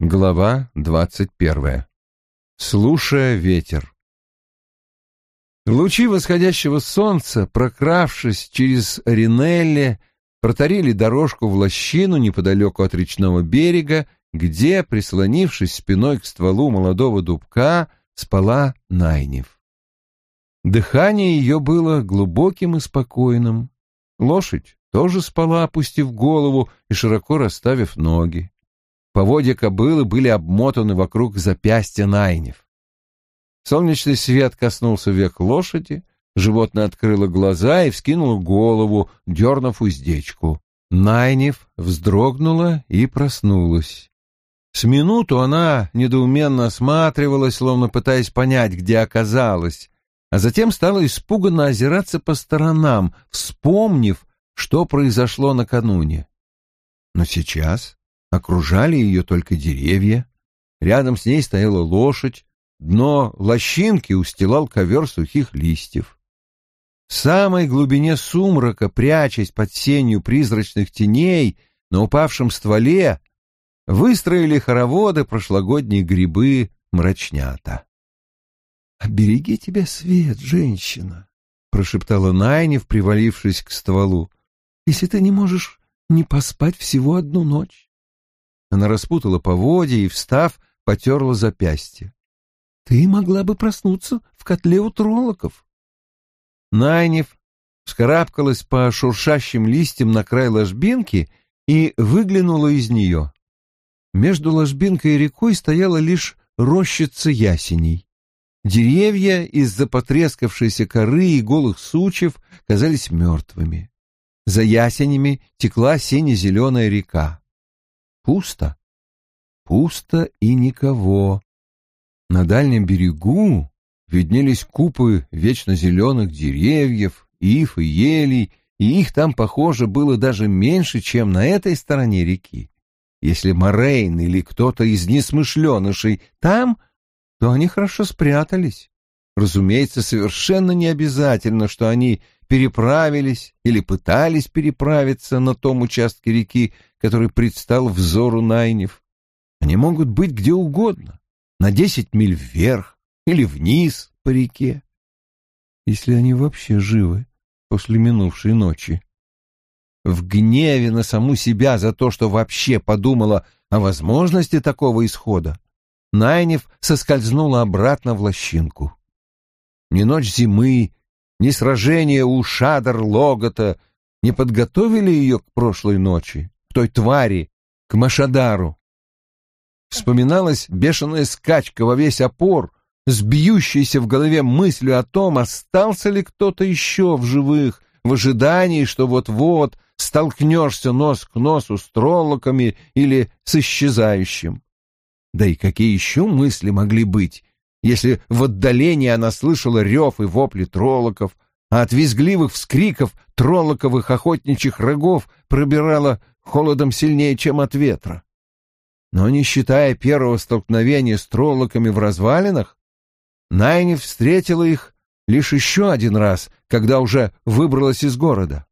Глава двадцать первая. Слушая ветер. Лучи восходящего солнца, прокравшись через Ринелли, протарили дорожку в лощину неподалеку от речного берега, где, прислонившись спиной к стволу молодого дубка, спала Найнев. Дыхание ее было глубоким и спокойным. Лошадь тоже спала, опустив голову и широко расставив ноги. Поводья кобылы были обмотаны вокруг запястья Найнев. Солнечный свет коснулся век лошади, животное открыло глаза и вскинуло голову, дернув уздечку. Найнев вздрогнула и проснулась. С минуту она недоуменно осматривалась, словно пытаясь понять, где оказалась, а затем стала испуганно озираться по сторонам, вспомнив, что произошло накануне. Но сейчас окружали ее только деревья, рядом с ней стояла лошадь, дно лощинки устилал ковер сухих листьев. В самой глубине сумрака, прячась под сенью призрачных теней, на упавшем стволе выстроили хороводы прошлогодние грибы мрачнята. «Обереги тебя свет, женщина!» — прошептала Найнев, привалившись к стволу. «Если ты не можешь не поспать всего одну ночь». Она распутала поводья и, встав, потерла запястье. «Ты могла бы проснуться в котле у троллоков». Найнев вскарабкалась по шуршащим листьям на край ложбинки и выглянула из нее. Между ложбинкой и рекой стояла лишь рощица ясеней. Деревья из-за потрескавшейся коры и голых сучьев казались мертвыми. За ясенями текла сине-зеленая река. Пусто. Пусто и никого. На дальнем берегу виднелись купы вечно зеленых деревьев, ив и елей, и их там, похоже, было даже меньше, чем на этой стороне реки. Если Морейн или кто-то из несмышленышей там, то они хорошо спрятались. Разумеется, совершенно не обязательно, что они переправились или пытались переправиться на том участке реки, который предстал взору Найнев. Они могут быть где угодно, на десять миль вверх или вниз по реке, если они вообще живы после минувшей ночи. В гневе на саму себя за то, что вообще подумала о возможности такого исхода, Найнев соскользнула обратно в лощинку. Ни ночь зимы, ни сражение у Шадр-Логота не подготовили ее к прошлой ночи, той твари, к Машадару. Вспоминалась бешеная скачка во весь опор, с бьющейся в голове мыслью о том, остался ли кто-то еще в живых, в ожидании, что вот-вот столкнешься нос к носу с троллоками или с исчезающим. Да и какие еще мысли могли быть, если в отдалении она слышала рев и вопли троллоков, а от визгливых вскриков троллоковых охотничьих рогов пробирала холодом сильнее, чем от ветра. Но не считая первого столкновения с троллоками в развалинах, Найни встретила их лишь еще один раз, когда уже выбралась из города.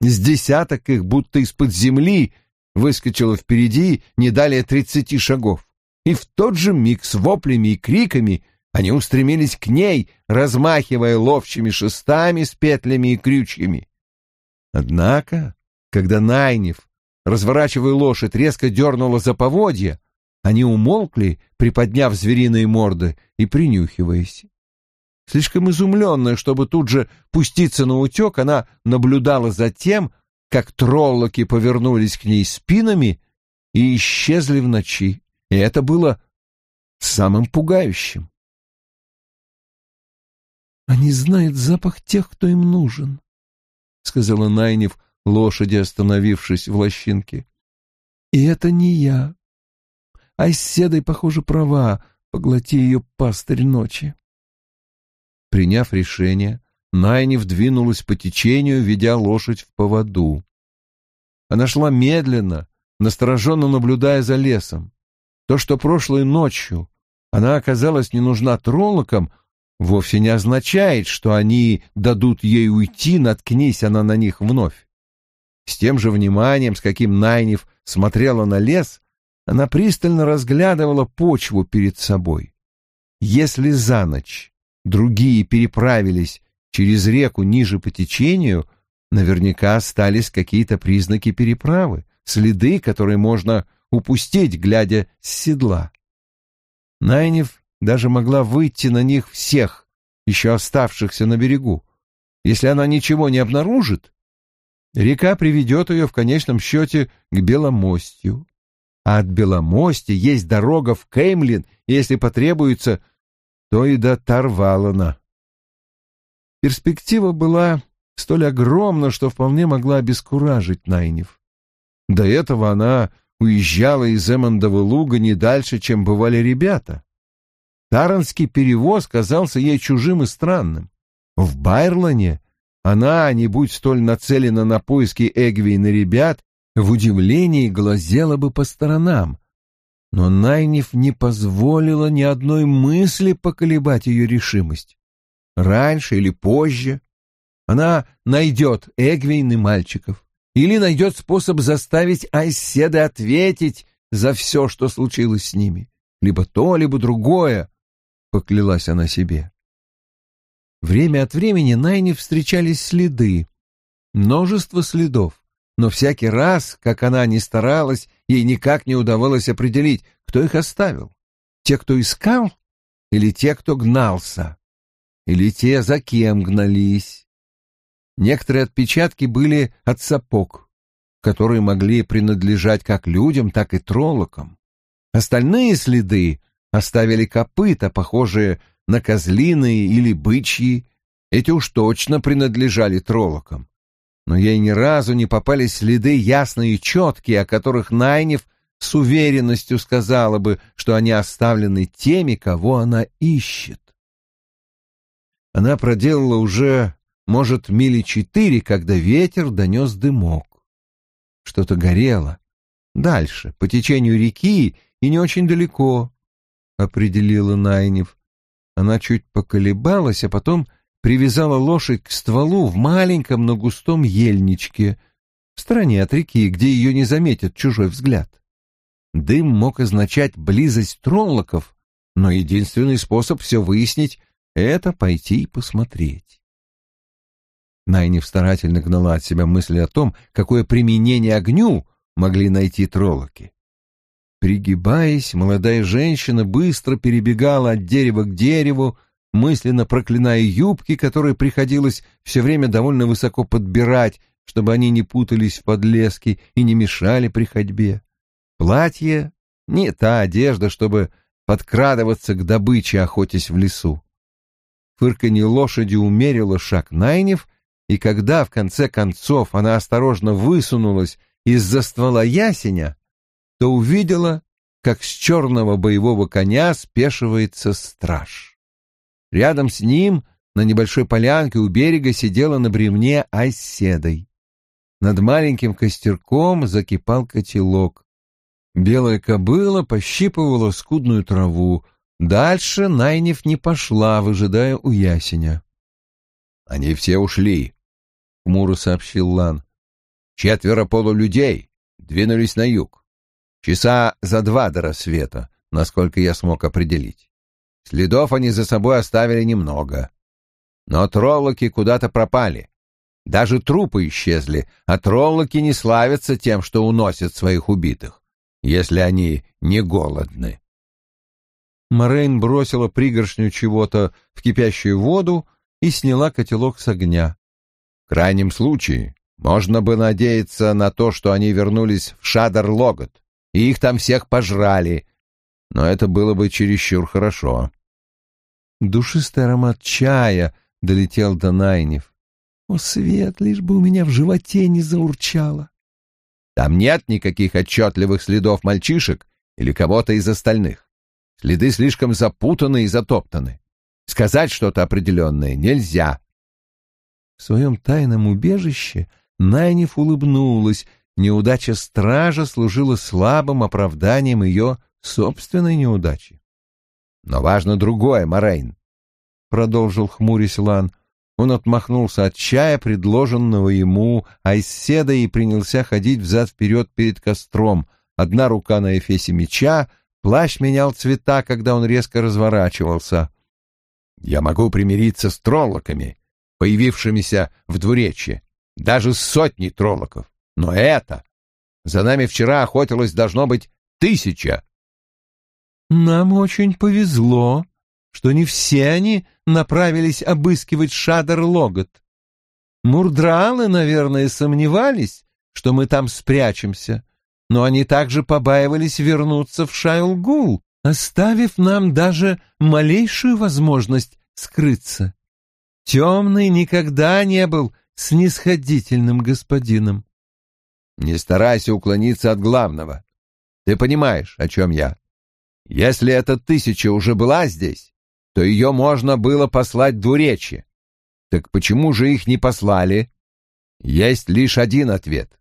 С десяток их, будто из-под земли, выскочила впереди не далее тридцати шагов и в тот же миг с воплями и криками они устремились к ней, размахивая ловчими шестами с петлями и крючьями. Однако, когда Найнев, разворачивая лошадь, резко дернула за поводья, они умолкли, приподняв звериные морды и принюхиваясь. Слишком изумленная, чтобы тут же пуститься на утек, она наблюдала за тем, как троллоки повернулись к ней спинами и исчезли в ночи. И это было самым пугающим. «Они знают запах тех, кто им нужен», — сказала Найнев, лошади, остановившись в лощинке. «И это не я. А с седой, похоже, права, поглоти ее пастырь ночи». Приняв решение, Найнев двинулась по течению, ведя лошадь в поводу. Она шла медленно, настороженно наблюдая за лесом. То, что прошлой ночью она оказалась не нужна троллокам, вовсе не означает, что они дадут ей уйти, наткнись она на них вновь. С тем же вниманием, с каким Найнев смотрела на лес, Она пристально разглядывала почву перед собой. Если за ночь другие переправились через реку ниже по течению, наверняка остались какие-то признаки переправы, следы, которые можно упустить, глядя с седла. Найнев даже могла выйти на них всех, еще оставшихся на берегу. Если она ничего не обнаружит, река приведет ее в конечном счете к Беломостью. А от Беломостя есть дорога в Кеймлин, если потребуется, то и до Тарвалана. Перспектива была столь огромна, что вполне могла обескуражить Найнев. До этого она уезжала из Эммондова луга не дальше, чем бывали ребята. Таранский перевоз казался ей чужим и странным. В Байрлане она, не будь столь нацелена на поиски Эгвейна ребят, в удивлении глазела бы по сторонам. Но Найниф не позволила ни одной мысли поколебать ее решимость. Раньше или позже она найдет Эгвейн и мальчиков или найдет способ заставить Айседы ответить за все, что случилось с ними. Либо то, либо другое, — поклялась она себе. Время от времени Найне встречались следы, множество следов, но всякий раз, как она ни старалась, ей никак не удавалось определить, кто их оставил. Те, кто искал, или те, кто гнался, или те, за кем гнались. Некоторые отпечатки были от сапог, которые могли принадлежать как людям, так и троллокам. Остальные следы оставили копыта, похожие на козлиные или бычьи. Эти уж точно принадлежали троллокам. Но ей ни разу не попались следы ясные и четкие, о которых Найнев с уверенностью сказала бы, что они оставлены теми, кого она ищет. Она проделала уже может, мили четыре, когда ветер донес дымок. Что-то горело. Дальше, по течению реки и не очень далеко, — определила Найнев. Она чуть поколебалась, а потом привязала лошадь к стволу в маленьком, но густом ельничке, в стороне от реки, где ее не заметит чужой взгляд. Дым мог означать близость троллоков, но единственный способ все выяснить — это пойти и посмотреть. Найниф старательно гнала от себя мысли о том, какое применение огню могли найти троллоки. Пригибаясь, молодая женщина быстро перебегала от дерева к дереву, мысленно проклиная юбки, которые приходилось все время довольно высоко подбирать, чтобы они не путались в подлеске и не мешали при ходьбе. Платье — не та одежда, чтобы подкрадываться к добыче, охотясь в лесу. Фырканье лошади умерило шаг Найнев, и когда в конце концов она осторожно высунулась из-за ствола ясеня, то увидела, как с черного боевого коня спешивается страж. Рядом с ним на небольшой полянке у берега сидела на бревне Айседой. Над маленьким костерком закипал котелок. Белая кобыла пощипывала скудную траву. Дальше Найнев не пошла, выжидая у ясеня. «Они все ушли», — хмуро сообщил Лан. «Четверо полулюдей двинулись на юг. Часа за два до рассвета, насколько я смог определить. Следов они за собой оставили немного. Но троллоки куда-то пропали. Даже трупы исчезли, а троллоки не славятся тем, что уносят своих убитых, если они не голодны». Морейн бросила пригоршню чего-то в кипящую воду и сняла котелок с огня. В крайнем случае, можно бы надеяться на то, что они вернулись в Шадар-Логот, и их там всех пожрали, но это было бы чересчур хорошо. Душистый аромат чая долетел до Найнев. О, свет, лишь бы у меня в животе не заурчало. Там нет никаких отчетливых следов мальчишек или кого-то из остальных. Следы слишком запутаны и затоптаны. Сказать что-то определенное нельзя. В своем тайном убежище Найниф улыбнулась. Неудача стража служила слабым оправданием ее собственной неудачи. «Но важно другое, Морейн», — продолжил хмурясь Лан. Он отмахнулся от чая, предложенного ему Айседа, и принялся ходить взад-вперед перед костром. одна рука на эфесе меча, плащ менял цвета, когда он резко разворачивался. Я могу примириться с троллоками, появившимися в двуречье, даже с сотней троллоков. Но это... За нами вчера охотилось, должно быть, тысяча. Нам очень повезло, что не все они направились обыскивать Шадер-Логот. Мурдралы, наверное, сомневались, что мы там спрячемся, но они также побаивались вернуться в Шайлгул, оставив нам даже малейшую возможность скрыться. Темный никогда не был снисходительным господином. Не старайся уклониться от главного. Ты понимаешь, о чем я. Если эта тысяча уже была здесь, то ее можно было послать двуречье. Так почему же их не послали? Есть лишь один ответ.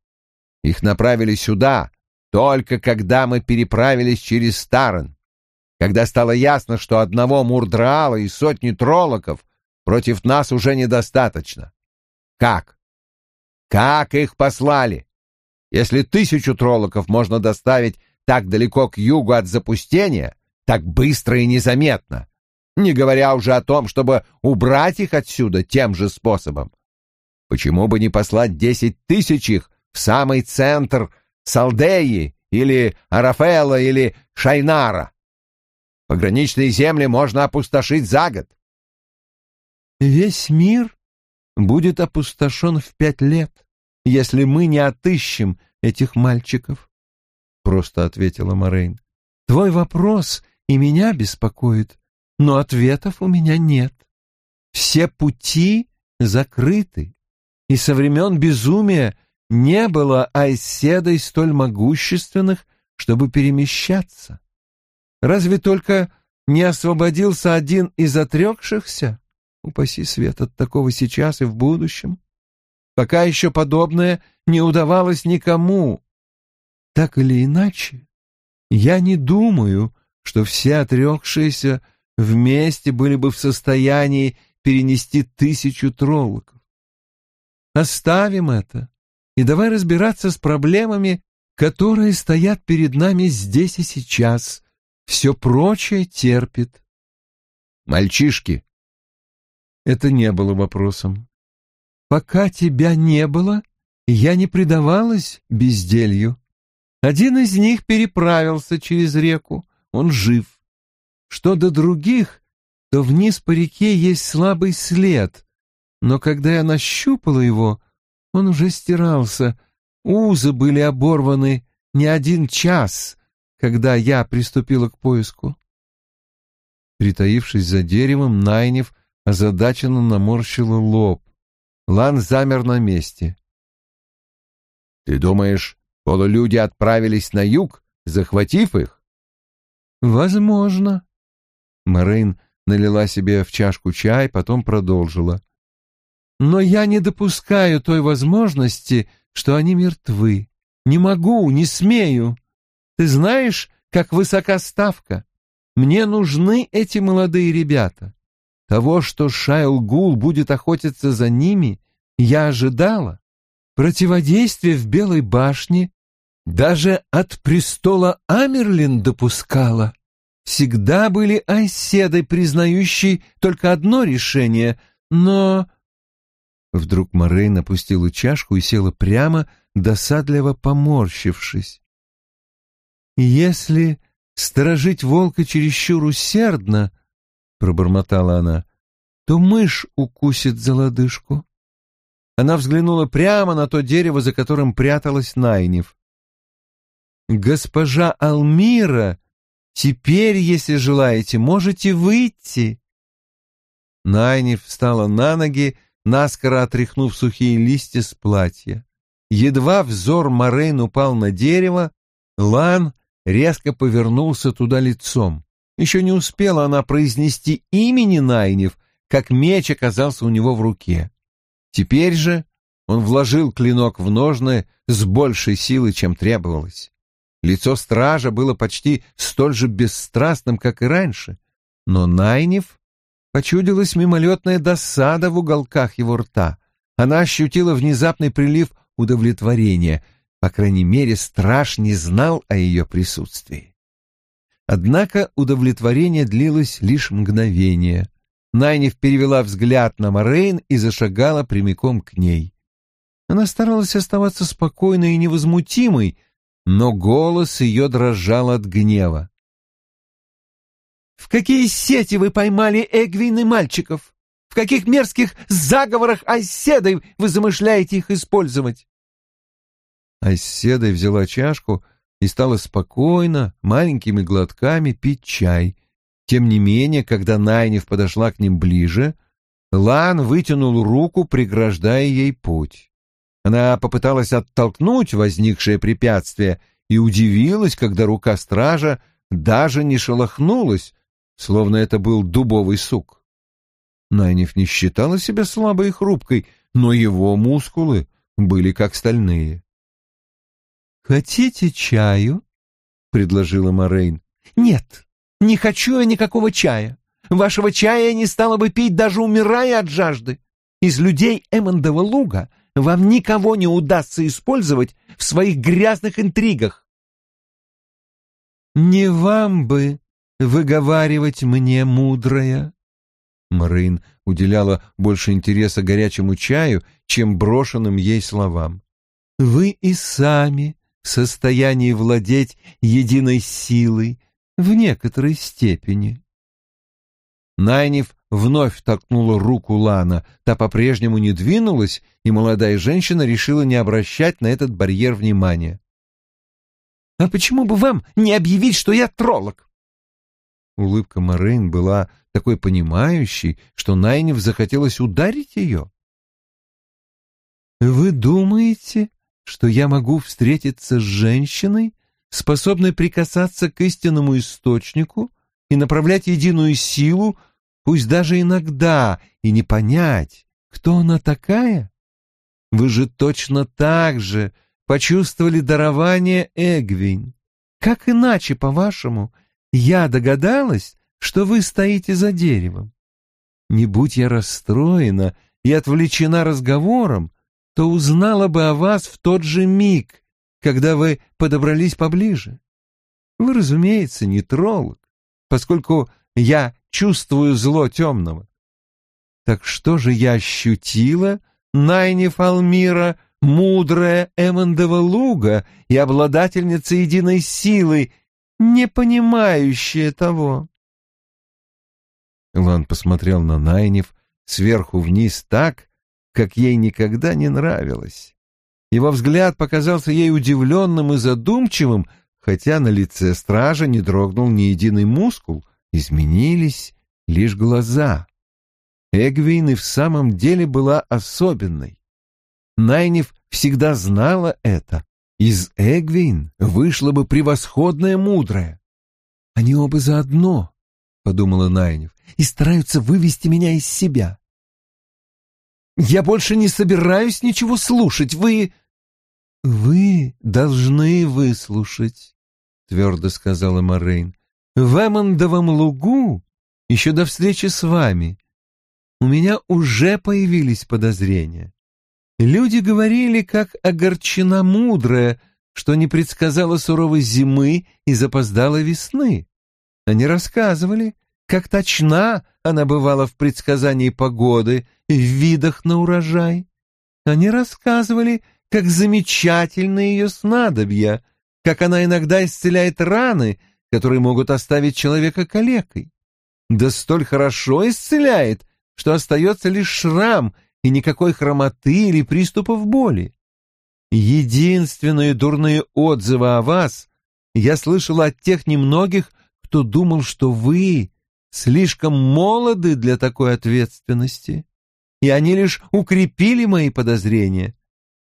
Их направили сюда, только когда мы переправились через Старен. Когда стало ясно, что одного Мурдраала и сотни троллоков против нас уже недостаточно. Как? Как их послали? Если тысячу троллоков можно доставить так далеко к югу от запустения, так быстро и незаметно, не говоря уже о том, чтобы убрать их отсюда тем же способом. Почему бы не послать десять тысяч их в самый центр Салдеи или Арафела или Шайнара? Пограничные земли можно опустошить за год. Весь мир будет опустошен в пять лет, если мы не отыщем этих мальчиков, — просто ответила Морейн. Твой вопрос и меня беспокоит но ответов у меня нет. Все пути закрыты, и со времен безумия не было айседой столь могущественных, чтобы перемещаться. Разве только не освободился один из отрекшихся? Упаси свет от такого сейчас и в будущем. Пока еще подобное не удавалось никому. Так или иначе, я не думаю, что все отрекшиеся вместе были бы в состоянии перенести тысячу троллоков. Оставим это и давай разбираться с проблемами, которые стоят перед нами здесь и сейчас. Все прочее терпит. Мальчишки. Это не было вопросом. Пока тебя не было, я не предавалась безделью. Один из них переправился через реку, он жив. Что до других, то вниз по реке есть слабый след, но когда я нащупала его, он уже стирался, узы были оборваны не один час, когда я приступила к поиску. Притаившись за деревом, Найнев озадаченно наморщила лоб. Лан замер на месте. — Ты думаешь, полулюди отправились на юг, захватив их? — Возможно. Морейн налила себе в чашку чай, потом продолжила. «Но я не допускаю той возможности, что они мертвы. Не могу, не смею. Ты знаешь, как высока ставка. Мне нужны эти молодые ребята. Того, что Шайл Гул будет охотиться за ними, я ожидала. Противодействие в Белой башне даже от престола Амерлин допускала всегда были оседой, признающей только одно решение, но... Вдруг Морейн опустила чашку и села прямо, досадливо поморщившись. «Если сторожить волка чересчур усердно, — пробормотала она, — то мышь укусит за лодыжку». Она взглянула прямо на то дерево, за которым пряталась Найнев. «Госпожа Алмира Теперь, если желаете, можете выйти. Найниф встала на ноги, наскоро отряхнув сухие листья с платья. Едва взор Морейн упал на дерево, Лан резко повернулся туда лицом. Еще не успела она произнести имени Найнев, как меч оказался у него в руке. Теперь же он вложил клинок в ножны с большей силой, чем требовалось. Лицо стража было почти столь же бесстрастным, как и раньше, но Найнев почудилась мимолетная досада в уголках его рта. Она ощутила внезапный прилив удовлетворения. По крайней мере, страж не знал о ее присутствии. Однако удовлетворение длилось лишь мгновение. Найниф перевела взгляд на Морейн и зашагала прямиком к ней. Она старалась оставаться спокойной и невозмутимой, но голос ее дрожал от гнева. «В какие сети вы поймали Эгвин и мальчиков? В каких мерзких заговорах оседой вы замышляете их использовать?» Оседой взяла чашку и стала спокойно, маленькими глотками пить чай, тем не менее, когда Найнев подошла к ним ближе, Лан вытянул руку, преграждая ей путь. Она попыталась оттолкнуть возникшее препятствие и удивилась, когда рука стража даже не шелохнулась, словно это был дубовый сук. Найнев не считала себя слабой и хрупкой, но его мускулы были как стальные. «Хотите чаю?» — предложила Морейн. «Нет, не хочу я никакого чая. Вашего чая я не стала бы пить, даже умирая от жажды. Из людей Эммондова луга вам никого не удастся использовать в своих грязных интригах. Не вам бы выговаривать мне, мудрая. Марин уделяла больше интереса горячему чаю, чем брошенным ей словам. Вы и сами в состоянии владеть единой силой, в некоторой степени. Найниф вновь толкнула руку Лана, та по-прежнему не двинулась, и молодая женщина решила не обращать на этот барьер внимания. «А почему бы вам не объявить, что я троллок?» Улыбка Морейн была такой понимающей, что Найниф захотелось ударить ее. «Вы думаете, что я могу встретиться с женщиной, способной прикасаться к истинному источнику и направлять единую силу, пусть даже иногда, и не понять, кто она такая? Вы же точно так же почувствовали дарование Эгвин. Как иначе, по-вашему, я догадалась, что вы стоите за деревом? Не будь я расстроена и отвлечена разговором, то узнала бы о вас в тот же миг, когда вы подобрались поближе. Вы, разумеется, не троллок, поскольку я чувствую зло темного. Так что же я ощутила, Найниф Алмира, мудрая Эммондова луга и обладательница единой силы, не понимающая того? Лан посмотрел на Найниф сверху вниз так, как ей никогда не нравилось. Его взгляд показался ей удивленным и задумчивым, хотя на лице стража не дрогнул ни единый мускул, изменились лишь глаза. Эгвин и в самом деле была особенной. Найнев всегда знала это. Из Эгвин вышла бы превосходная мудрая. Они оба заодно, — подумала Найнев, — и стараются вывести меня из себя. «Я больше не собираюсь ничего слушать. Вы...» «Вы должны выслушать», — твердо сказала Морейн. «В Эммондовом лугу, еще до встречи с вами, у меня уже появились подозрения. Люди говорили, как огорчена мудрая, что не предсказала суровой зимы и запоздала весны. Они рассказывали, как точна она бывала в предсказании погоды и в видах на урожай. Они рассказывали, как замечательны ее снадобья, как она иногда исцеляет раны, которые могут оставить человека калекой. Да столь хорошо исцеляет, что остается лишь шрам и никакой хромоты или приступов боли. Единственные дурные отзывы о вас я слышал от тех немногих, кто думал, что вы слишком молоды для такой ответственности, и они лишь укрепили мои подозрения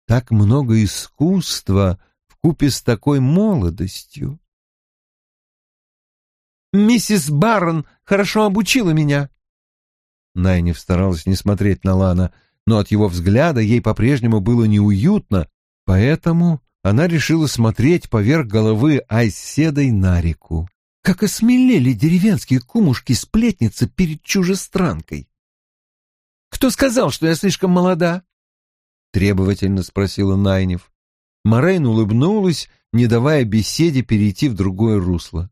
так много искусства в купе с такой молодостью. «Миссис Барон хорошо обучила меня». Найниф старалась не смотреть на Лана, но от его взгляда ей по-прежнему было неуютно, поэтому она решила смотреть поверх головы Айседой на реку. Как осмелели деревенские кумушки-сплетницы перед чужестранкой. «Кто сказал, что я слишком молода?» требовательно спросила Найнев. Морейн улыбнулась, не давая беседе перейти в другое русло.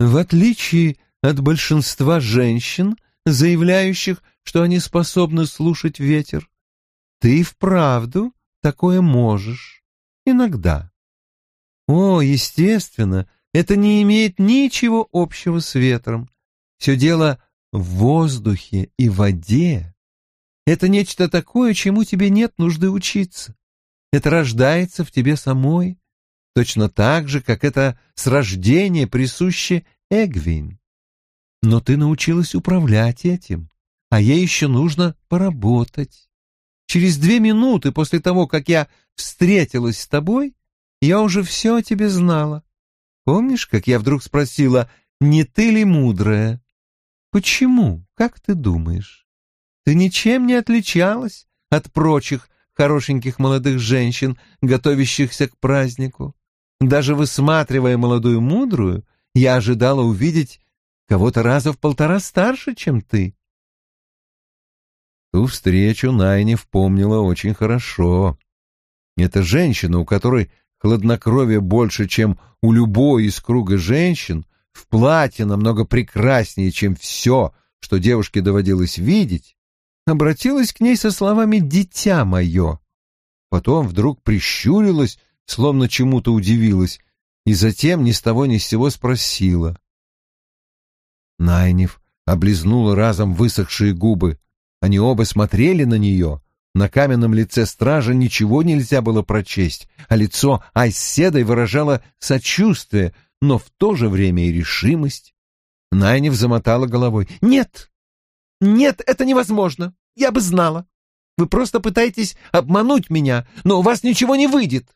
В отличие от большинства женщин, заявляющих, что они способны слушать ветер, ты вправду такое можешь. Иногда. О, естественно, это не имеет ничего общего с ветром. Все дело в воздухе и воде. Это нечто такое, чему тебе нет нужды учиться. Это рождается в тебе самой, точно так же, как это с рождения присуще Эгвин. Но ты научилась управлять этим, а ей еще нужно поработать. Через две минуты после того, как я встретилась с тобой, я уже все о тебе знала. Помнишь, как я вдруг спросила, не ты ли мудрая? Почему? Как ты думаешь? Ты ничем не отличалась от прочих хорошеньких молодых женщин, готовящихся к празднику. Даже высматривая молодую мудрую, я ожидала увидеть кого-то раза в полтора старше, чем ты. Ту встречу Найнев помнила очень хорошо. Это женщина, у которой хладнокровие больше, чем у любой из круга женщин, в платье намного прекраснее, чем все, что девушке доводилось видеть, обратилась к ней со словами «дитя мое». Потом вдруг прищурилась, словно чему-то удивилась, и затем ни с того ни с сего спросила. Найнев облизнула разом высохшие губы. Они оба смотрели на нее. На каменном лице стража ничего нельзя было прочесть, а лицо Айседой выражало сочувствие, но в то же время и решимость. Найнев замотала головой. «Нет! Нет, это невозможно! Я бы знала! Вы просто пытаетесь обмануть меня, но у вас ничего не выйдет!»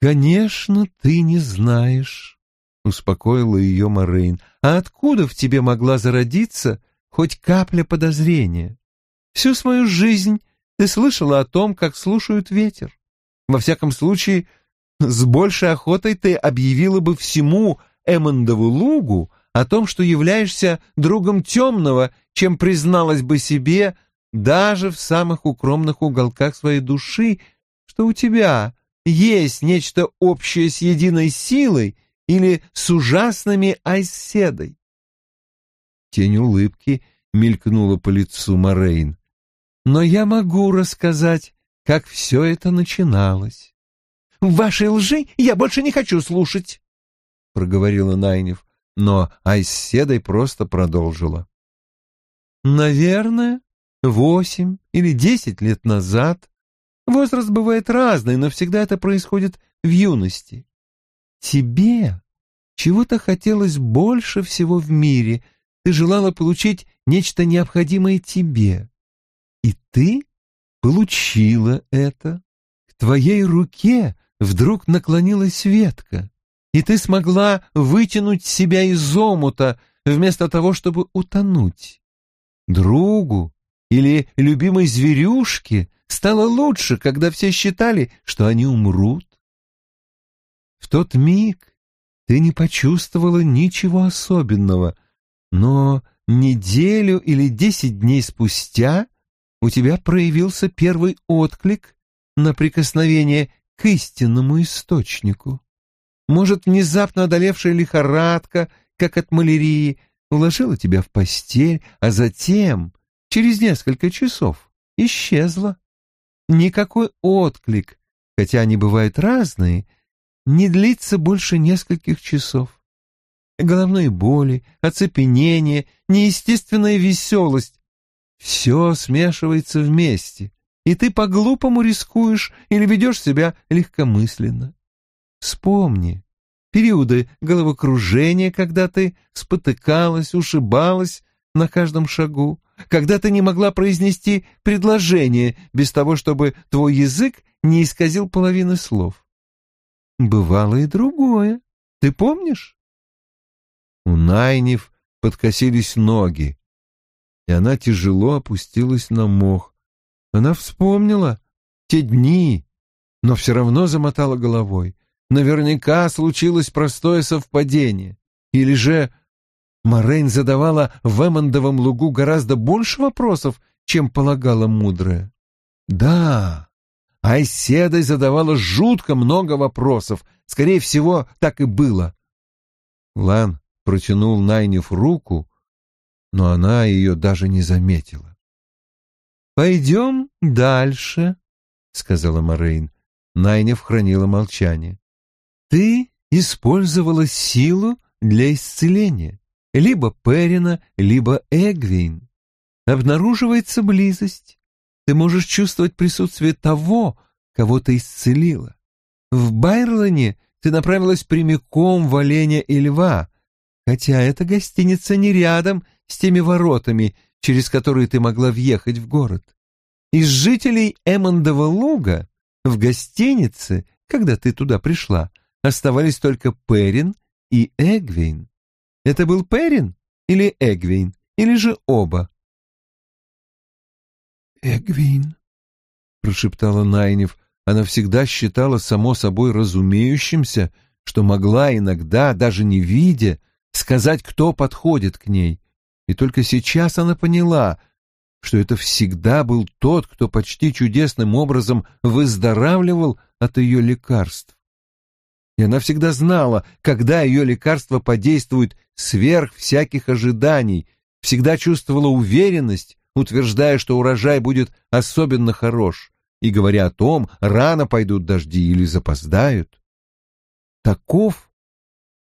«Конечно, ты не знаешь», — успокоила ее Морейн. «А откуда в тебе могла зародиться хоть капля подозрения? Всю свою жизнь ты слышала о том, как слушают ветер. Во всяком случае, с большей охотой ты объявила бы всему Эммондову лугу о том, что являешься другом темного, чем призналась бы себе даже в самых укромных уголках своей души, что у тебя есть нечто общее с единой силой или с ужасными айседой. Тень улыбки мелькнула по лицу Морейн. Но я могу рассказать, как все это начиналось. — В вашей лжи я больше не хочу слушать, — проговорила Найнев, но Айседой просто продолжила. — Наверное, восемь или десять лет назад Возраст бывает разный, но всегда это происходит в юности. Тебе чего-то хотелось больше всего в мире, ты желала получить нечто необходимое тебе. И ты получила это. К твоей руке вдруг наклонилась ветка, и ты смогла вытянуть себя из омута вместо того, чтобы утонуть. Другу или любимой зверюшке стало лучше, когда все считали, что они умрут. В тот миг ты не почувствовала ничего особенного, но неделю или десять дней спустя у тебя проявился первый отклик на прикосновение к истинному источнику. Может, внезапно одолевшая лихорадка, как от малярии, уложила тебя в постель, а затем, через несколько часов, исчезла. Никакой отклик, хотя они бывают разные, не длится больше нескольких часов. Головные боли, оцепенение, неестественная веселость — все смешивается вместе, и ты по-глупому рискуешь или ведешь себя легкомысленно. Вспомни периоды головокружения, когда ты спотыкалась, ушибалась на каждом шагу, когда ты не могла произнести предложение без того, чтобы твой язык не исказил половины слов. Бывало и другое. Ты помнишь? У Найнев подкосились ноги, и она тяжело опустилась на мох. Она вспомнила те дни, но все равно замотала головой. Наверняка случилось простое совпадение. Или же Морейн задавала в Эммондовом лугу гораздо больше вопросов, чем полагала мудрая. Да, Айседой задавала жутко много вопросов. Скорее всего, так и было. Лан протянул Найнев руку, но она ее даже не заметила. «Пойдем дальше», — сказала Морейн. Найнев хранила молчание. «Ты использовала силу для исцеления. Либо Перина, либо Эгвин. Обнаруживается близость. Ты можешь чувствовать присутствие того, кого ты исцелила. В Байрлоне ты направилась прямиком в оленя и льва, хотя эта гостиница не рядом с теми воротами, через которые ты могла въехать в город. Из жителей Эммондова луга в гостинице, когда ты туда пришла, оставались только Перин и Эгвейн. Это был Перин или Эгвейн, или же оба? «Эгвейн», — прошептала Найнев. Она всегда считала само собой разумеющимся, что могла иногда, даже не видя, сказать, кто подходит к ней. И только сейчас она поняла, что это всегда был тот, кто почти чудесным образом выздоравливал от ее лекарств. И она всегда знала, когда ее лекарства подействуют сверх всяких ожиданий, всегда чувствовала уверенность, утверждая, что урожай будет особенно хорош, и говоря о том, рано пойдут дожди или запоздают. Таков,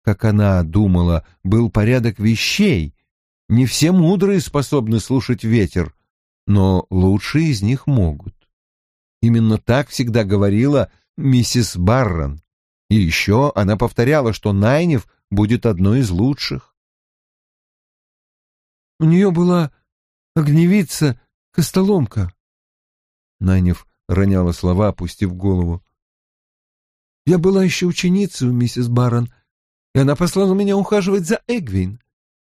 как она думала, был порядок вещей. Не все мудрые способны слушать ветер, но лучшие из них могут. Именно так всегда говорила миссис Баррон. И еще она повторяла, что Найнев будет одной из лучших. У нее была огневица Костоломка. Найнев роняла слова, опустив голову. Я была еще ученицей у миссис Баррон, и она послала меня ухаживать за Эгвин.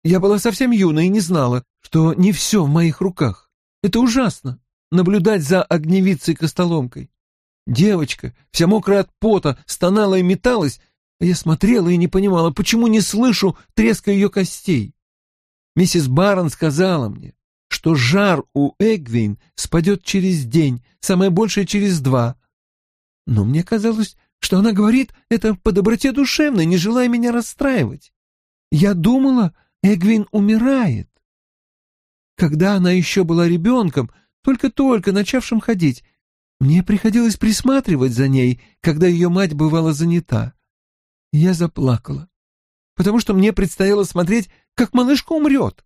Я была совсем юной и не знала, что не все в моих руках. Это ужасно — наблюдать за огневицей-костоломкой. Девочка, вся мокрая от пота, стонала и металась, а я смотрела и не понимала, почему не слышу треска ее костей. Миссис Барон сказала мне, что жар у Эгвин спадет через день, самое большее через два. Но мне казалось, что она говорит это по доброте душевной, не желая меня расстраивать. Я думала, Эгвин умирает. Когда она еще была ребенком, только-только начавшим ходить, мне приходилось присматривать за ней, когда ее мать бывала занята. Я заплакала, потому что мне предстояло смотреть, как малышка умрет.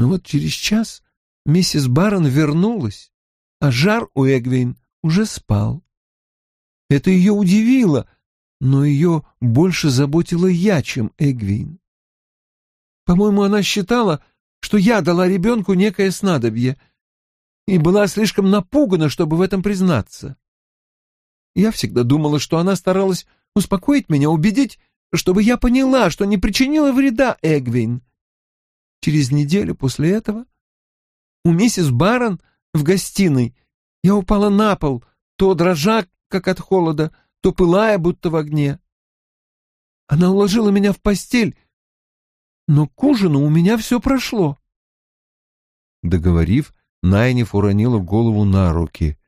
Но вот через час миссис Барон вернулась, а жар у Эгвин уже спал. Это ее удивило, но ее больше заботила я, чем Эгвин. По-моему, она считала, что я дала ребенку некое снадобье и была слишком напугана, чтобы в этом признаться. Я всегда думала, что она старалась успокоить меня, убедить, чтобы я поняла, что не причинила вреда Эгвин. Через неделю после этого у миссис Барон в гостиной я упала на пол, то дрожа, как от холода, то пылая, будто в огне. Она уложила меня в постель но к ужину у меня все прошло. Договорив, Найниф уронила голову на руки.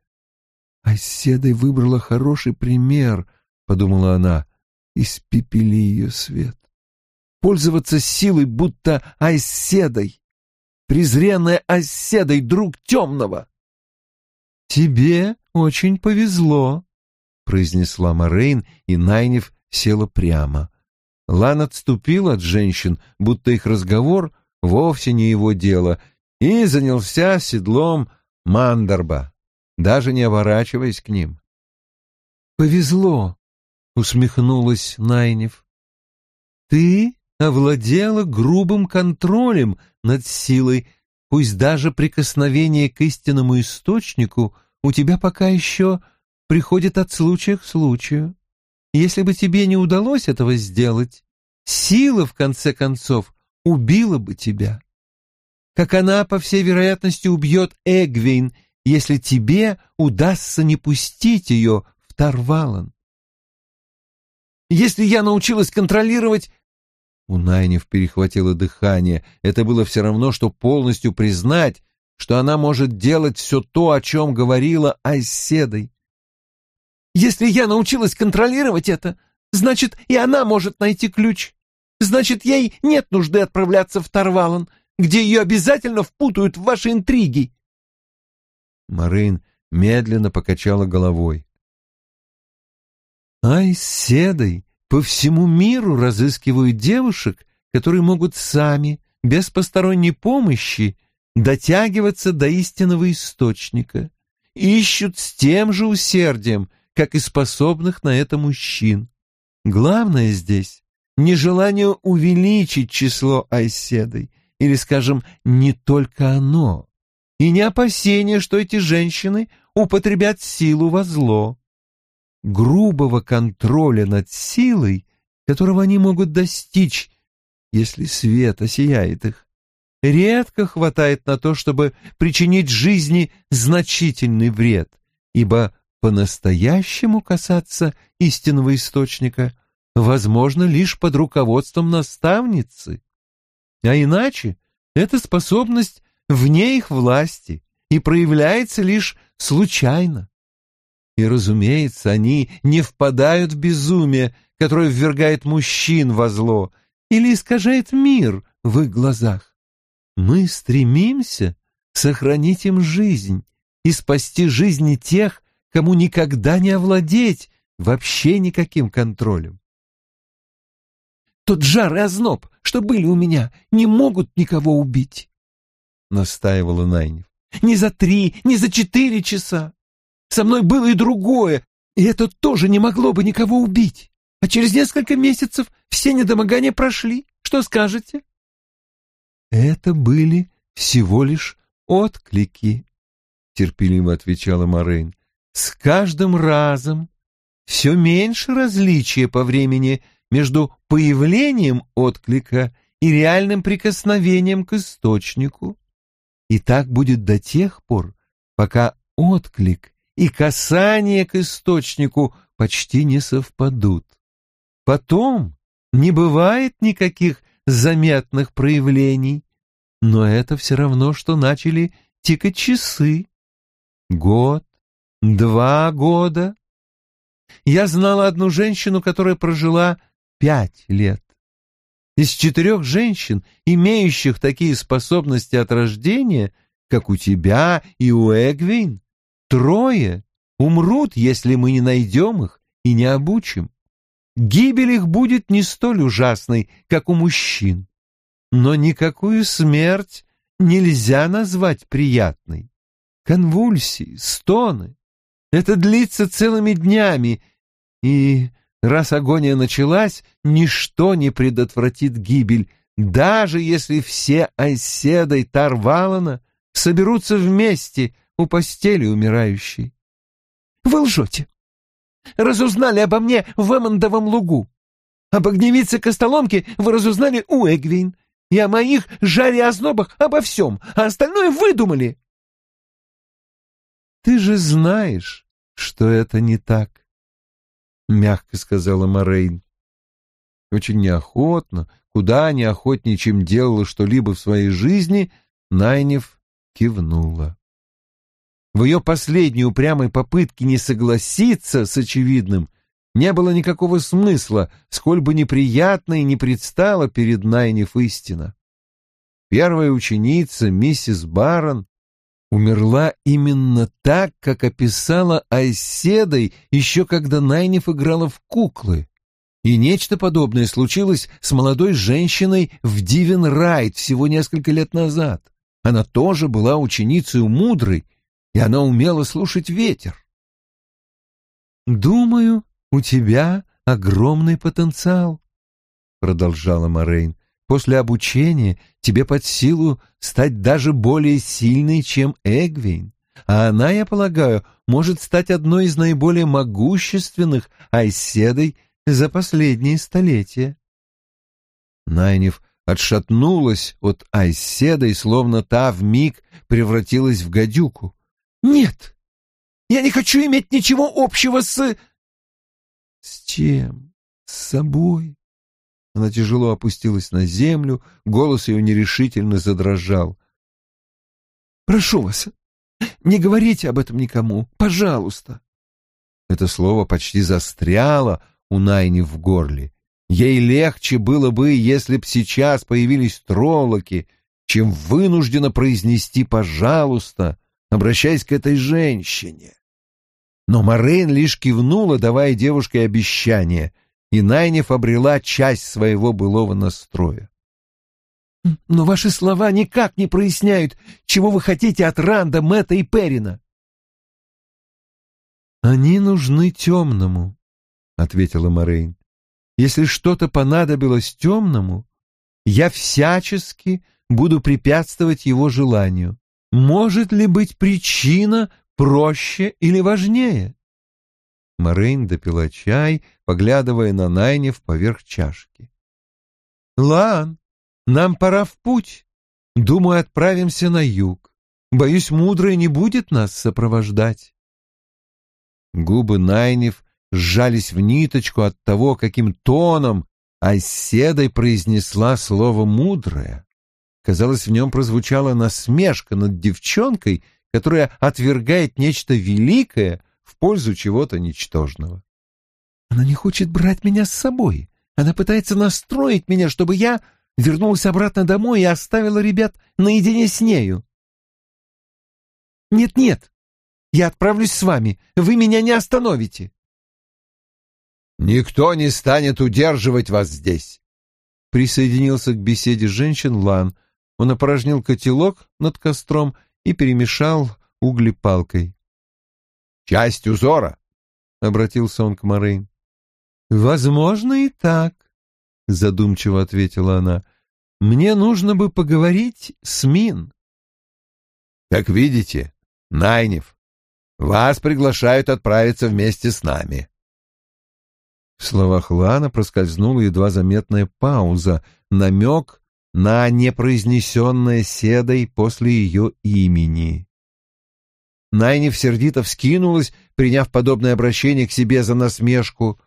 «Оседой выбрала хороший пример», — подумала она, — «испепели ее свет. Пользоваться силой, будто оседой, презренная оседой, друг темного». «Тебе очень повезло», — произнесла Морейн, и Найниф села прямо. Лан отступил от женщин, будто их разговор вовсе не его дело, и занялся седлом Мандарба, даже не оборачиваясь к ним. «Повезло», — усмехнулась Найнев. «Ты овладела грубым контролем над силой, пусть даже прикосновение к истинному источнику у тебя пока еще приходит от случая к случаю. Если бы тебе не удалось этого сделать, сила, в конце концов, убила бы тебя. Как она, по всей вероятности, убьет Эгвин, если тебе удастся не пустить ее в Тарвалан. Если я научилась контролировать... У Найнев перехватило дыхание. Это было все равно, что полностью признать, что она может делать все то, о чем говорила Айседой. «Если я научилась контролировать это, значит, и она может найти ключ. Значит, ей нет нужды отправляться в Тарвалан, где ее обязательно впутают в ваши интриги». Марин медленно покачала головой. Айседой по всему миру разыскивают девушек, которые могут сами, без посторонней помощи, дотягиваться до истинного источника, ищут с тем же усердием, как и способных на это мужчин. Главное здесь — нежелание увеличить число айседой, или, скажем, не только оно, и не опасение, что эти женщины употребят силу во зло. Грубого контроля над силой, которого они могут достичь, если свет осияет их, редко хватает на то, чтобы причинить жизни значительный вред, ибо по-настоящему касаться истинного источника возможно лишь под руководством наставницы. А иначе эта способность вне их власти и проявляется лишь случайно. И, разумеется, они не впадают в безумие, которое ввергает мужчин во зло или искажает мир в их глазах. Мы стремимся сохранить им жизнь и спасти жизни тех, кому никогда не овладеть вообще никаким контролем. Тот жар и озноб, что были у меня, не могут никого убить, — настаивала Найнев. Ни за три, ни за четыре часа. Со мной было и другое, и это тоже не могло бы никого убить. А через несколько месяцев все недомогания прошли. Что скажете? Это были всего лишь отклики, терпеливо отвечала Морейн. С каждым разом все меньше различия по времени между появлением отклика и реальным прикосновением к источнику. И так будет до тех пор, пока отклик и касание к источнику почти не совпадут. Потом не бывает никаких заметных проявлений, но это все равно, что начали тикать часы. Год, два года. Я знала одну женщину, которая прожила пять лет. Из четырех женщин, имеющих такие способности от рождения, как у тебя и у Эгвин, трое умрут, если мы не найдем их и не обучим. Гибель их будет не столь ужасной, как у мужчин. Но никакую смерть нельзя назвать приятной. Конвульсии, стоны — это длится целыми днями, и раз агония началась, ничто не предотвратит гибель, даже если все и Тарвалана соберутся вместе у постели умирающей. Вы лжете разузнали обо мне в Эммондовом лугу. Об огневице Костоломке вы разузнали у Эгвин. И о моих жаре ознобах обо всем, а остальное выдумали. Ты же знаешь, что это не так, — мягко сказала Морейн. Очень неохотно, куда неохотнее, чем делала что-либо в своей жизни, Найнев кивнула. В ее последней упрямой попытке не согласиться с очевидным не было никакого смысла, сколь бы неприятно и не предстала перед Найниф истина. Первая ученица, миссис Барон, умерла именно так, как описала Айседой еще когда Найниф играла в куклы. И нечто подобное случилось с молодой женщиной в Дивен Райт всего несколько лет назад. Она тоже была ученицей мудрой и она умела слушать ветер. «Думаю, у тебя огромный потенциал», — продолжала Морейн. «После обучения тебе под силу стать даже более сильной, чем Эгвейн, а она, я полагаю, может стать одной из наиболее могущественных айседой за последние столетия». Найнев отшатнулась от айседой, словно та в миг превратилась в гадюку. «Нет, я не хочу иметь ничего общего с...» «С чем? С собой?» Она тяжело опустилась на землю, голос ее нерешительно задрожал. Прошу вас, не говорите об этом никому, пожалуйста. Это слово почти застряло у Найни в горле. Ей легче было бы, если б сейчас появились троллоки, чем вынужденно произнести «пожалуйста», обращаясь к этой женщине. Но Морейн лишь кивнула, давая девушке обещание, и Найнев обрела часть своего былого настроя. «Но ваши слова никак не проясняют, чего вы хотите от Ранда, Мэтта и Перина». «Они нужны темному», — ответила Морейн. «Если что-то понадобилось темному, я всячески буду препятствовать его желанию. Может ли быть причина проще или важнее? Морейн допила чай, поглядывая на Найнев поверх чашки. «Лан, нам пора в путь. Думаю, отправимся на юг. Боюсь, мудрый не будет нас сопровождать». Губы Найнев сжались в ниточку от того, каким тоном Айседой произнесла слово «мудрое». Казалось, в нем прозвучала насмешка над девчонкой, которая отвергает нечто великое в пользу чего-то ничтожного. Она не хочет брать меня с собой. Она пытается настроить меня, чтобы я вернулся обратно домой и оставила ребят наедине с нею. Нет-нет, я отправлюсь с вами. Вы меня не остановите. Никто не станет удерживать вас здесь. Присоединился к беседе женщин Лан, он опорожнил котелок над костром и перемешал угли палкой. «Часть узора!» — обратился он к Морейн. «Возможно, и так», — задумчиво ответила она. «Мне нужно бы поговорить с Мин». «Как видите, Найнев, вас приглашают отправиться вместе с нами». В словах Лана проскользнула едва заметная пауза, намек на непроизнесенное седой после ее имени. Найнев сердито вскинулась, приняв подобное обращение к себе за насмешку,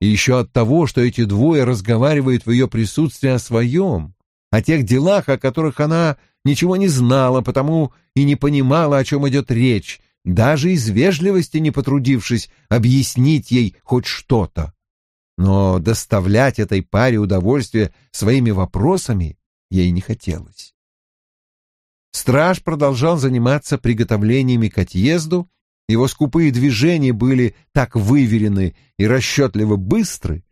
и еще от того, что эти двое разговаривают в ее присутствии о своем, о тех делах, о которых она ничего не знала, потому и не понимала, о чем идет речь, даже из вежливости не потрудившись объяснить ей хоть что-то. Но доставлять этой паре удовольствие своими вопросами ей не хотелось. Страж продолжал заниматься приготовлениями к отъезду, его скупые движения были так выверены и расчетливо быстры,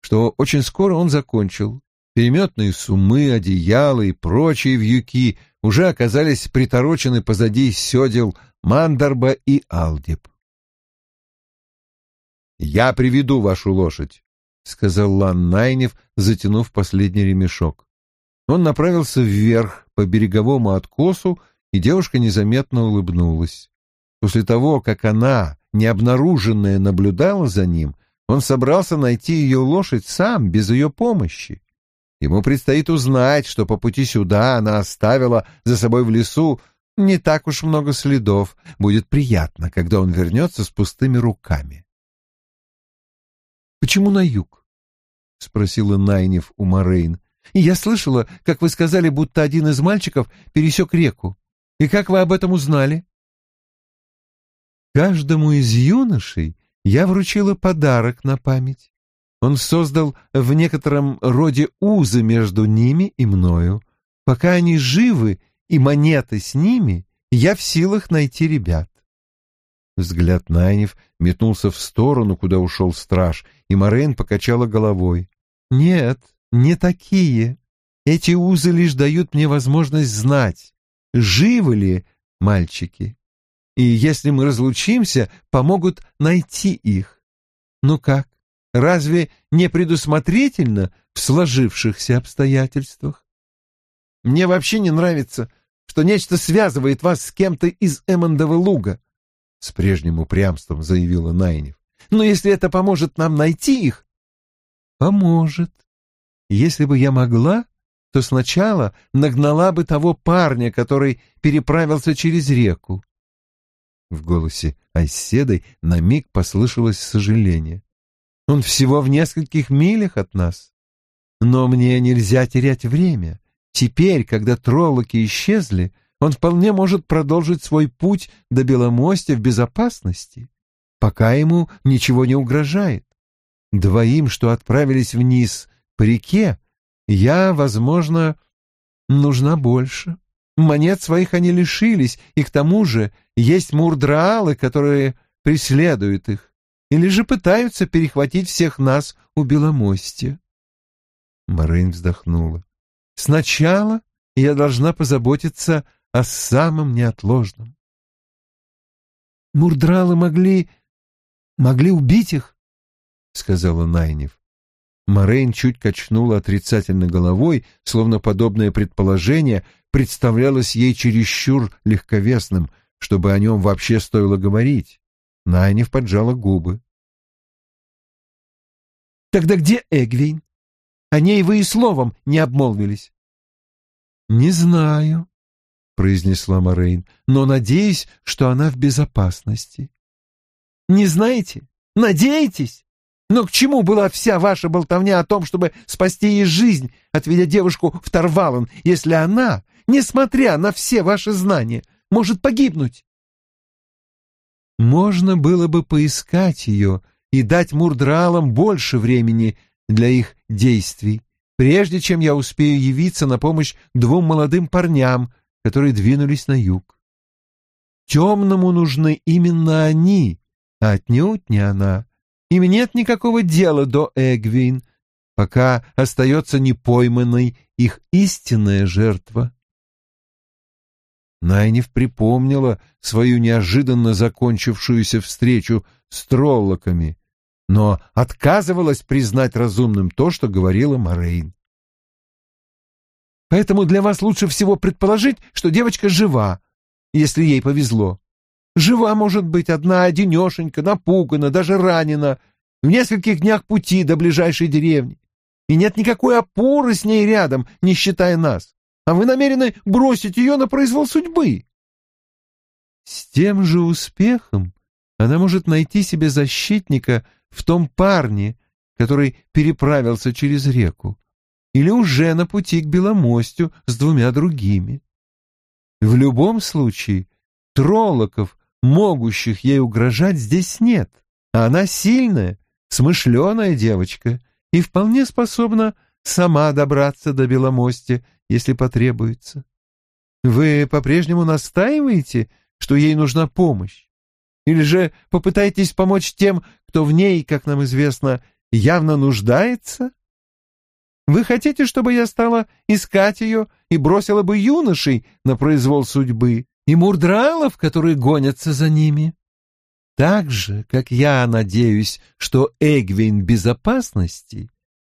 что очень скоро он закончил. Переметные сумы, одеяла и прочие вьюки уже оказались приторочены позади седел Мандарба и Алдеб. «Я приведу вашу лошадь», — сказал Лан Найнев, затянув последний ремешок. Он направился вверх по береговому откосу, и девушка незаметно улыбнулась. После того, как она, необнаруженная, наблюдала за ним, он собрался найти ее лошадь сам, без ее помощи. Ему предстоит узнать, что по пути сюда она оставила за собой в лесу не так уж много следов. Будет приятно, когда он вернется с пустыми руками. «Почему на юг?» — спросила Найнев у Морейн. И я слышала, как вы сказали, будто один из мальчиков пересек реку. И как вы об этом узнали? Каждому из юношей я вручила подарок на память. Он создал в некотором роде узы между ними и мною. Пока они живы и монеты с ними, я в силах найти ребят. Взгляд Найнев метнулся в сторону, куда ушел страж, и Морейн покачала головой. «Нет, не такие. Эти узы лишь дают мне возможность знать, живы ли мальчики. И если мы разлучимся, помогут найти их. Ну как, разве не предусмотрительно в сложившихся обстоятельствах? Мне вообще не нравится, что нечто связывает вас с кем-то из Эммондова луга, — с прежним упрямством заявила Найнев. Но если это поможет нам найти их... Поможет, если бы я могла, то сначала нагнала бы того парня, который переправился через реку. В голосе Айседой на миг послышалось сожаление. Он всего в нескольких милях от нас. Но мне нельзя терять время. Теперь, когда троллоки исчезли, он вполне может продолжить свой путь до Беломостя в безопасности, пока ему ничего не угрожает. Двоим, что отправились вниз по реке, я, возможно, нужна больше. Монет своих они лишились, и к тому же есть мурдраалы, которые преследуют их, или же пытаются перехватить всех нас у Беломостя. Марин вздохнула. Сначала я должна позаботиться о самом неотложном. Мурдралы могли... могли убить их, — сказала Найнев. Морейн чуть качнула отрицательно головой, словно подобное предположение представлялось ей чересчур легковесным, чтобы о нем вообще стоило говорить. Найнев поджала губы. «Тогда где Эгвин? О ней вы и словом не обмолвились». «Не знаю», — произнесла Морейн, — «но надеюсь, что она в безопасности». «Не знаете? Надеетесь?» Но к чему была вся ваша болтовня о том, чтобы спасти ей жизнь, отведя девушку в Тарвалан, если она, несмотря на все ваши знания, может погибнуть? Можно было бы поискать ее и дать Мурдралам больше времени для их действий, прежде чем я успею явиться на помощь двум молодым парням, которые двинулись на юг. Темному нужны именно они, а отнюдь не она. Им нет никакого дела до Эгвин, пока остается непойманной их истинная жертва. Найнев припомнила свою неожиданно закончившуюся встречу с троллоками, но отказывалась признать разумным то, что говорила Морейн. «Поэтому для вас лучше всего предположить, что девочка жива, если ей повезло. Жива, может быть, одна одинешенька, напугана, даже ранена, в нескольких днях пути до ближайшей деревни. И нет никакой опоры с ней рядом, не считая нас. А вы намерены бросить ее на произвол судьбы. С тем же успехом она может найти себе защитника в том парне, который переправился через реку, или уже на пути к Беломостю с двумя другими. В любом случае, троллоков могущих ей угрожать здесь нет, а она сильная, смышленая девочка и вполне способна сама добраться до Беломости, если потребуется. Вы по-прежнему настаиваете, что ей нужна помощь? Или же попытаетесь помочь тем, кто в ней, как нам известно, явно нуждается? Вы хотите, чтобы я стала искать ее и бросила бы юношей на произвол судьбы, и мурдралов, которые гонятся за ними. Так же, как я надеюсь, что Эгвин безопасности,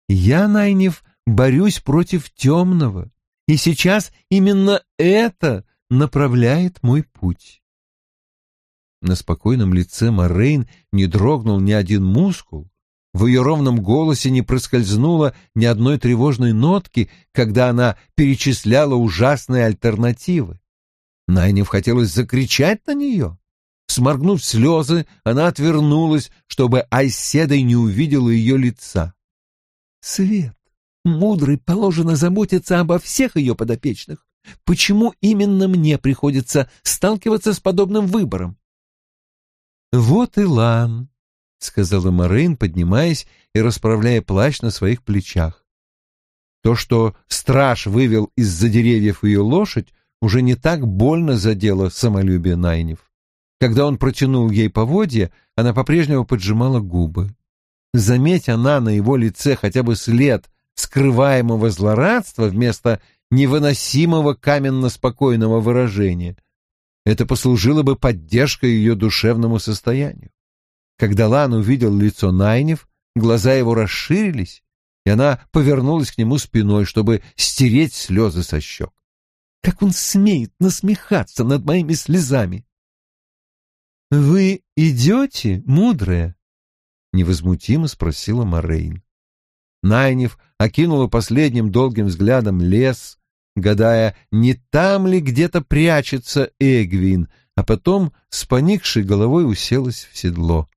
я, Найнев, борюсь против темного, и сейчас именно это направляет мой путь. На спокойном лице Морейн не дрогнул ни один мускул, в ее ровном голосе не проскользнуло ни одной тревожной нотки, когда она перечисляла ужасные альтернативы. Найнев хотелось закричать на нее. Сморгнув слезы, она отвернулась, чтобы Айседой не увидела ее лица. «Свет, мудрый, положено заботиться обо всех ее подопечных. Почему именно мне приходится сталкиваться с подобным выбором?» «Вот и Лан», — сказала Морейн, поднимаясь и расправляя плащ на своих плечах. То, что страж вывел из-за деревьев ее лошадь, уже не так больно задело самолюбие Найнев. Когда он протянул ей поводья, она по-прежнему поджимала губы. Заметь она на его лице хотя бы след скрываемого злорадства вместо невыносимого каменно-спокойного выражения. Это послужило бы поддержкой ее душевному состоянию. Когда Лан увидел лицо Найнев, глаза его расширились, и она повернулась к нему спиной, чтобы стереть слезы со щек. Как он смеет насмехаться над моими слезами? «Вы идете, мудрая?» — невозмутимо спросила Морейн. Найнев окинула последним долгим взглядом лес, гадая, не там ли где-то прячется Эгвин, а потом с поникшей головой уселась в седло.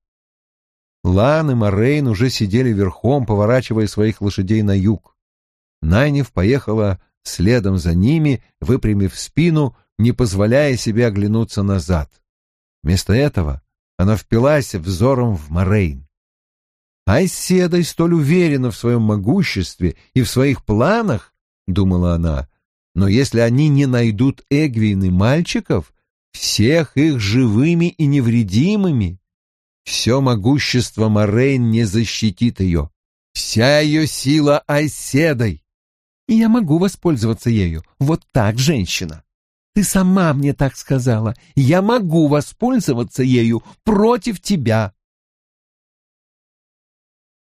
Лан и Морейн уже сидели верхом, поворачивая своих лошадей на юг. Найнев поехала следом за ними, выпрямив спину, не позволяя себе оглянуться назад. Вместо этого она впилась взором в Морейн. Айседой столь уверена в своем могуществе и в своих планах, — думала она, — но если они не найдут Эгвин и мальчиков, всех их живыми и невредимыми, все могущество Морейн не защитит ее. Вся ее сила Айседой. Я могу воспользоваться ею. Вот так, женщина. Ты сама мне так сказала. Я могу воспользоваться ею против тебя.